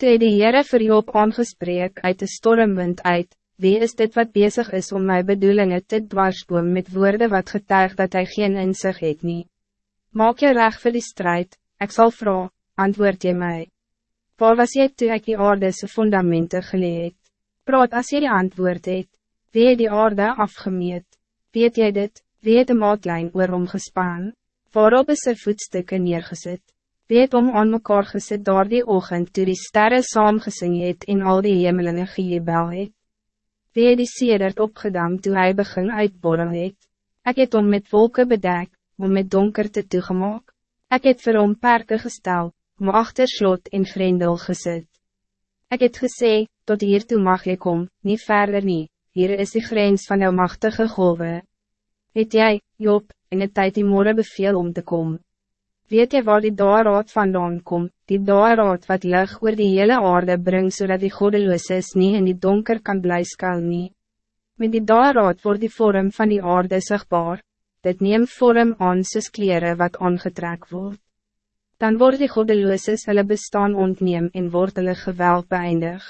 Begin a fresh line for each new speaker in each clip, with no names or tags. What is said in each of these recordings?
Toe die Heere vir Job aangespreek uit de stormwind uit, wie is dit wat bezig is om mijn bedoelingen te dwarsboom met woorden wat getuigt dat hij geen inzicht het nie. Maak je recht voor die strijd, ik zal vragen, antwoord je mij. Waar was jy toe ek die aardese fundamenten geleed? Praat as jy die antwoord het, wie het die aarde afgemeet? Weet jy dit, wie het de maatlijn oorom gespaan? Waarop is sy voetstukke neergezet? Wie het om aan mekaar gesit daar die oogend toe die sterre saamgesing het en al die hemelinge gejebel het? Wie het die sedert opgedam toe hy begin uitborrel het? Ek het om met wolken bedek, om met donkerte toegemaak. Ek het vir hom perke gesteld om achter slot en vrendel gezet. Ik het gesê, tot hier toe mag je kom, niet verder nie, hier is de grens van jouw machtige golven. Het jij, Job, in het tijd die morgen beveel om te komen? Weet je waar die daarraad vandaan kom, die daarraad wat lig oor die hele aarde brengt, zodat die godelooses nie in die donker kan blijskuil nie? Met die daarraad wordt die vorm van die aarde zichtbaar, dit neem vorm aan soos kleren wat aangetrek wordt dan word die goddelooses hulle bestaan ontneem en word hulle geweld beëindig.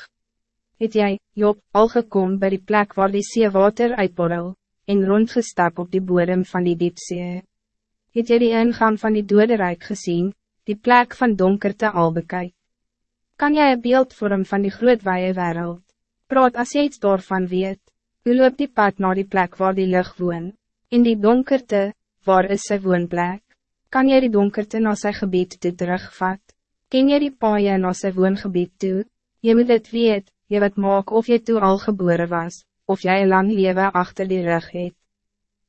Het jy, Job, al gekom by die plek waar die seewater uitborrel, en rondgestap op die bodem van die diepsee? Het jy die ingang van die doderijk gezien, die plek van donkerte al bekyk? Kan jij een beeld vorm van die grootwaaie wereld? Praat as jy iets daarvan weet, u loop die pad naar die plek waar die lucht woon, in die donkerte, waar is sy woonplek? Kan jy die donkerte na sy gebied toe terugvat? Ken jy die paaie na sy woongebied toe? Je moet het weet, je wat maak of je toe al geboren was, of jij lang leven achter die rug het.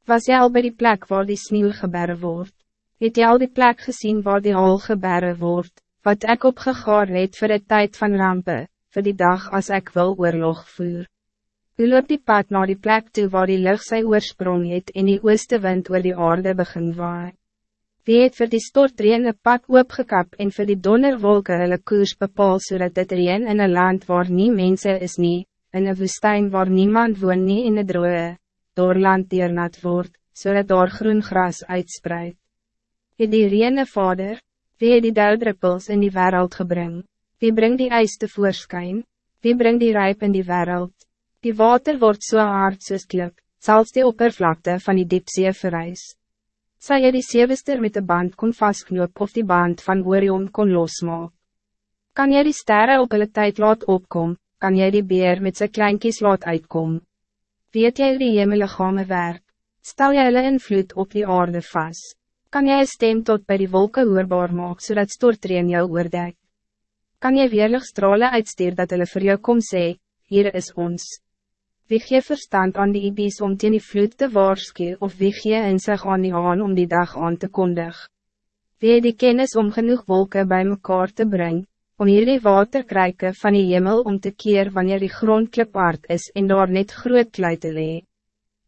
Was jy al bij die plek waar die sneeuw gebere wordt? Het jy al die plek gezien waar die al gebere wordt, wat ik opgegaar het voor de tijd van rampen, voor die dag als ik wil oorlog voer? U loop die pad naar die plek toe waar die lucht sy oorsprong het en die ooste wind oor die aarde begin waai. Wie het vir die stortreen een pad oopgekap en vir die donderwolke hulle koers bepaal zodat dit reen in een land waar nie mense is nie, in een woestijn waar niemand woon nie in een droge, door land deernat word, zodat daar groen gras uitspreid. Het die reene vader, wie het die duidruppels in die wereld gebring, wie brengt die ijs te voorschijn, wie brengt die rijp in die wereld, die water wordt zo so hard soos klip, zelfs die oppervlakte van die diepzee verreist zou je die zeewester met de band kon vastknoop of die band van Orion kon losmaak? Kan jy die sterren op hulle tijd laat opkom, kan jy die beer met zijn kleinkies laat uitkom? Weet jy die hemellichame werk? Stel jy hulle invloed op die aarde vast? Kan jy een stem tot bij die wolken hoorbaar maak, zodat stortreen jou oordek? Kan jy weerlig stralen uitsteer dat hulle vir jou kom sê, hier is ons? Wie gee verstand aan die ibies om teen die vloed te waarschuwen of wie gee in zich aan die haan om die dag aan te kondig? Wie die kennis om genoeg wolken bij mekaar te brengen, om hierdie waterkrijken van die hemel om te keer wanneer die grond klipaard is en daar net groot klei te lee?